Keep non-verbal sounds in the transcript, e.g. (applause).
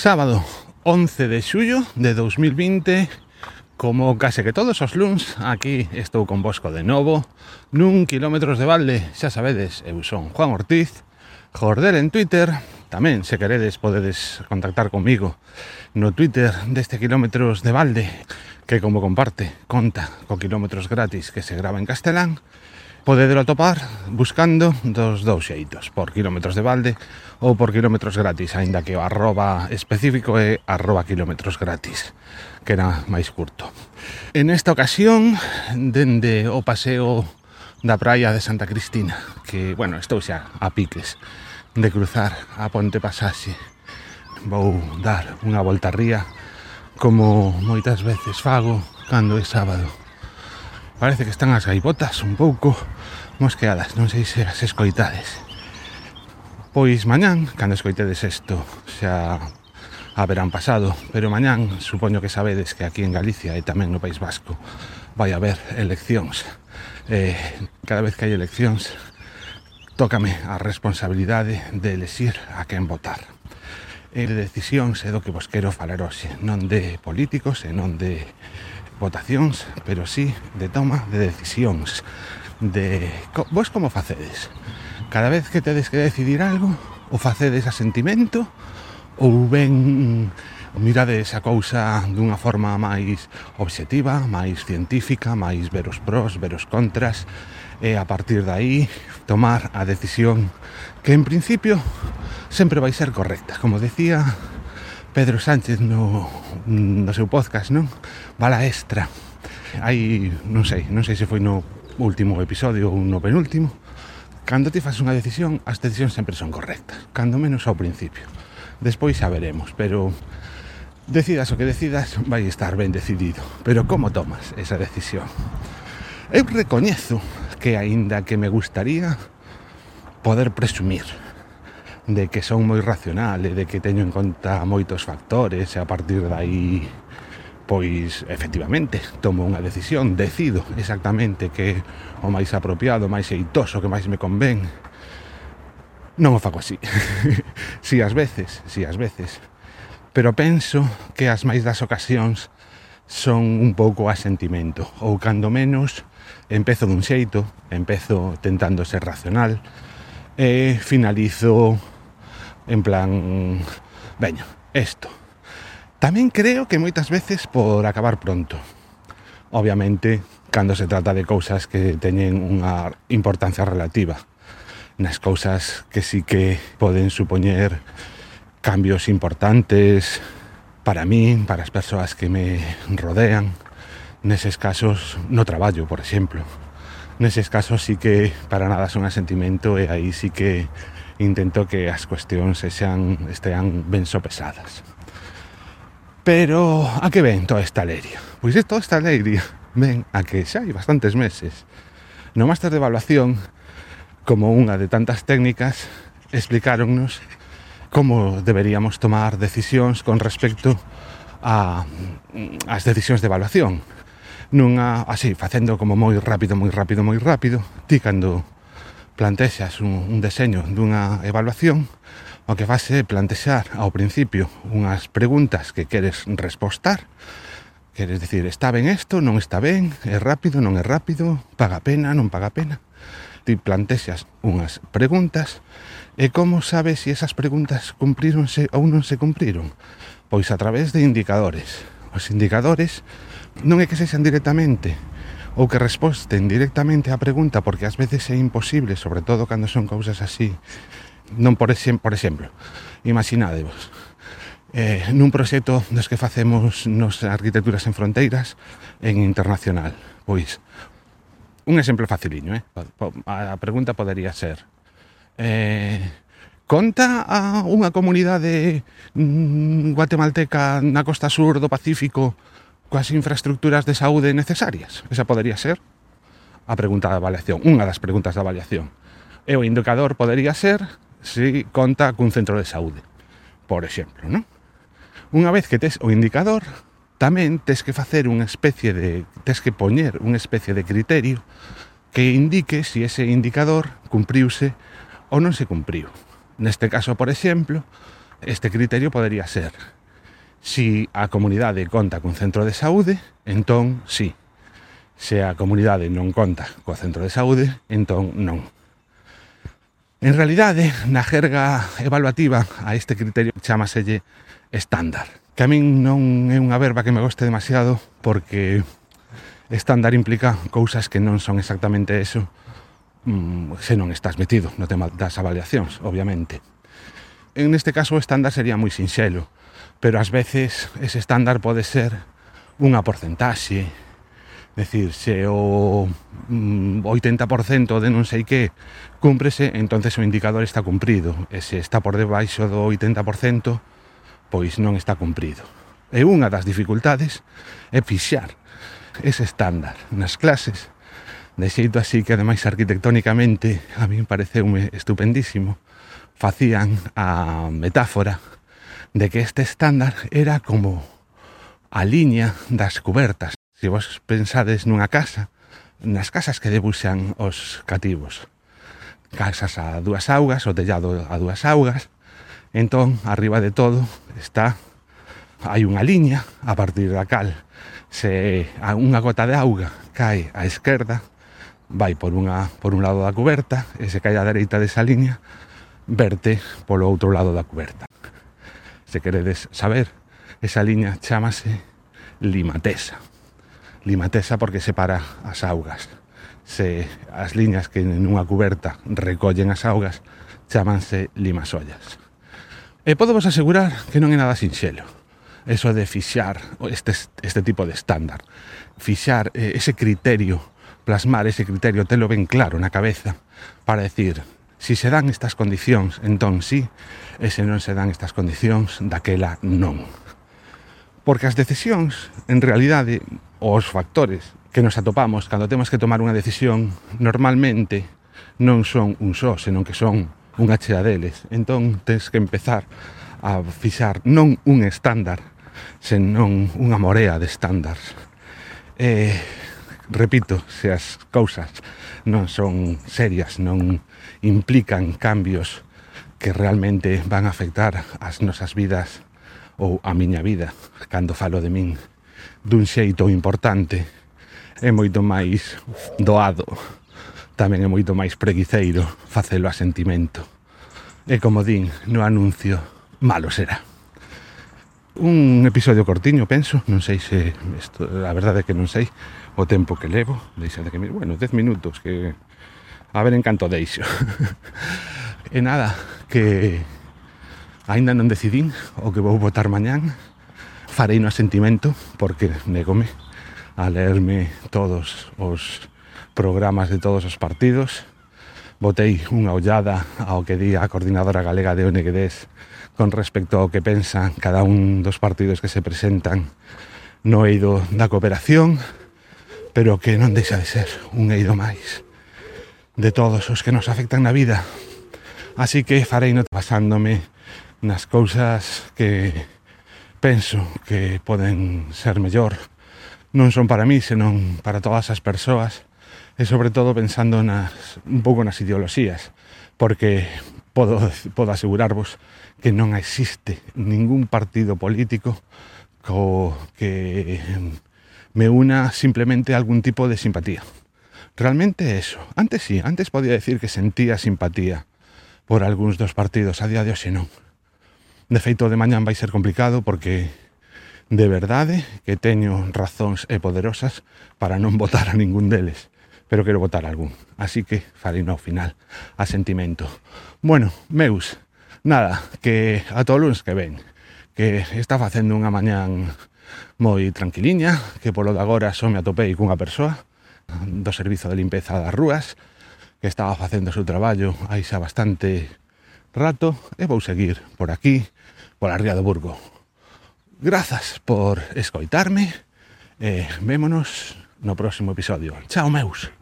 sábado 11 de xullo de 2020 Como case que todos os luns, aquí estou con Bosco de novo Nun kilómetros de balde, xa sabedes, eu son Juan Ortiz Jordel en Twitter Tamén, se queredes, podedes contactar comigo no Twitter deste kilómetros de balde Que como comparte, conta co kilómetros gratis que se grava en castelán Podedelo atopar buscando dos dous xeitos, por kilómetros de balde ou por kilómetros gratis, aínda que o arroba específico é arroba kilómetros gratis, que era máis curto. En esta ocasión, dende o paseo da praia de Santa Cristina, que, bueno, estou xa a piques de cruzar a Ponte Pasaxe. Vou dar unha volta ría como moitas veces fago cando é sábado Parece que están as gaivotas un pouco mosqueadas, non sei se as escoitades. Pois mañán, cando escoitedes isto, xa haberán pasado, pero mañán supoño que sabedes que aquí en Galicia e tamén no País Vasco vai haber eleccións. Eh, cada vez que hai eleccións, tócame a responsabilidade de elexir a quen votar. E de decisións é do que vos quero falar hoxe, non de políticos e non de votacións, pero sí de toma de decisións. De vos como facedes? Cada vez que tedes que decidir algo, o facedes a sentimento ou ben mirades a cousa dunha forma máis obxectiva, máis científica, máis ver os pros, ver os contras, e a partir de aí tomar a decisión que en principio sempre vai ser correcta. Como decía Pedro Sánchez no, no seu podcast, non? Bala extra. Hai, non sei, non sei se foi no último episodio ou no penúltimo, cando ti fas unha decisión, as decisións sempre son correctas, cando menos ao principio. Despois xa veremos, pero decidas o que decidas, vai estar ben decidido. Pero como tomas esa decisión? Eu recoñezo que aínda que me gustaría poder presumir de que son moi racionales, de que teño en conta moitos factores e a partir de aí pois efectivamente tomo unha decisión, decido exactamente que o máis apropiado, o máis eitoso, que máis me convén. Non o fago así. (laughs) si as veces, si as veces. Pero penso que as máis das ocasións son un pouco a sentimento, ou cando menos empezo dun xeito, empezo tentando ser racional, e finalizo en plan, veña, esto. Tamén creo que moitas veces por acabar pronto. Obviamente, cando se trata de cousas que teñen unha importancia relativa. Nas cousas que sí que poden supoñer cambios importantes para min, para as persoas que me rodean. Neses casos, no traballo, por exemplo. Neses casos sí que para nada son asentimento e aí sí que intento que as cuestións se sean, estean ben sopesadas. Pero a que ven toda esta alegría? Pois é toda esta alegría ven a que xa hai bastantes meses no máster de evaluación como unha de tantas técnicas explicáronnos como deberíamos tomar decisións con respecto a mm, as decisións de evaluación nunha así facendo como moi rápido, moi rápido, moi rápido, ti cando plantexas un, un deseño dunha evaluación, o que vas é plantexar ao principio unhas preguntas que queres respostar, queres decir, está ben isto, non está ben, é rápido, non é rápido, paga pena, non paga pena. Ti plantexas unhas preguntas e como sabes se si esas preguntas cumpríronse ou non se cumpriron? Pois a través de indicadores. Os indicadores non é que sexan directamente ou que resposten directamente á pregunta porque ás veces é imposible, sobre todo cando son cousas así. Non por, exem por exemplo, imaginadevos, eh, nun proxecto dos que facemos nos Arquitecturas en Fronteiras en Internacional. Pois, un exemplo faciliño, eh? A pregunta podería ser eh, conta a unha comunidade mm, guatemalteca na costa sur do Pacífico coas infraestructuras de saúde necesarias? Esa podería ser a pregunta da avaliación, unha das preguntas da avaliación. E o indicador podería ser se conta cun centro de saúde, por exemplo, non? Unha vez que tes o indicador, tamén tes que facer unha especie de tes que poñer unha especie de criterio que indique se si ese indicador cumpriuse ou non se cumpriu. Neste caso, por exemplo, este criterio podería ser Si a comunidade conta cun centro de saúde, entón sí. Se a comunidade non conta co centro de saúde, entón non. En realidade, na jerga evaluativa a este criterio chamaselle estándar, que a min non é unha verba que me goste demasiado porque estándar implica cousas que non son exactamente eso mm, se non estás metido no tema das avaliacións, obviamente. En este caso, o estándar sería moi sinxelo pero ás veces ese estándar pode ser unha porcentaxe. Decir, se o mm, 80% de non sei que cúmprese, entonces o indicador está cumprido. E se está por debaixo do 80% pois non está cumprido. E unha das dificultades é fixar ese estándar nas clases. De xeito así que ademais arquitectónicamente a mí pareceume estupendísimo facían a metáfora de que este estándar era como a liña das cubertas. Se vos pensades nunha casa, nas casas que debuxan os cativos. Casas a dúas augas, o tellado a dúas augas, entón, arriba de todo, está hai unha liña a partir da cal se a unha gota de auga cae á esquerda vai por, unha, por un lado da cuberta e se cae á dereita desa liña verte polo outro lado da cuberta se queredes saber, esa liña chamase limatesa. Limatesa porque separa as augas. Se as liñas que nunha cuberta recollen as augas chamanse limasollas. E podo vos asegurar que non é nada sinxelo. Eso de fixar este, este tipo de estándar. Fixar eh, ese criterio, plasmar ese criterio, telo ben claro na cabeza para decir Si se dan estas condicións, entón sí, e se non se dan estas condicións, daquela non. Porque as decisións, en realidade, os factores que nos atopamos cando temos que tomar unha decisión, normalmente non son un só, senón que son unha chea deles. Entón, tens que empezar a fixar non un estándar, senón unha morea de estándares. Eh, repito, se as cousas non son serias, non implican cambios que realmente van a afectar as nosas vidas ou a miña vida, cando falo de min dun xeito importante, é moito máis doado, tamén é moito máis preguiceiro facelo a sentimento. E como din no anuncio, malo será. Un episodio cortiño, penso, non sei se isto, a verdade é que non sei, o tempo que levo deixa de que bueno, 10 minutos que a ver en canto deixo. (laughs) E nada que aínda non decidín o que vou votar mañán farei no asentimento porque negome a leerme todos os programas de todos os partidos. Botei unha ollada ao que di a coordinadora galega de ONGDs con respecto ao que pensan cada un dos partidos que se presentan no eido da cooperación pero que non deixa de ser un eido máis de todos os que nos afectan na vida. Así que farei no basándome nas cousas que penso que poden ser mellor. Non son para mí, senón para todas as persoas e sobre todo pensando nas, un pouco nas ideoloxías, porque podo, podo asegurarvos que non existe ningún partido político co que me una simplemente algún tipo de simpatía. Realmente eso. Antes sí, antes podía decir que sentía simpatía por algúns dos partidos, a día de hoxe non. De feito, de mañán vai ser complicado porque de verdade que teño razóns e poderosas para non (laughs) votar a ningún deles, pero quero votar algún. Así que farei no final a sentimento. Bueno, meus, nada, que a todos que ven, que está facendo unha mañán moi tranquiliña, que polo de agora só me atopei cunha persoa do servizo de limpeza das rúas, que estaba facendo o seu traballo aí xa bastante rato, e vou seguir por aquí, pola Ría do Burgo. Grazas por escoitarme, e vémonos no próximo episodio. Chao, meus!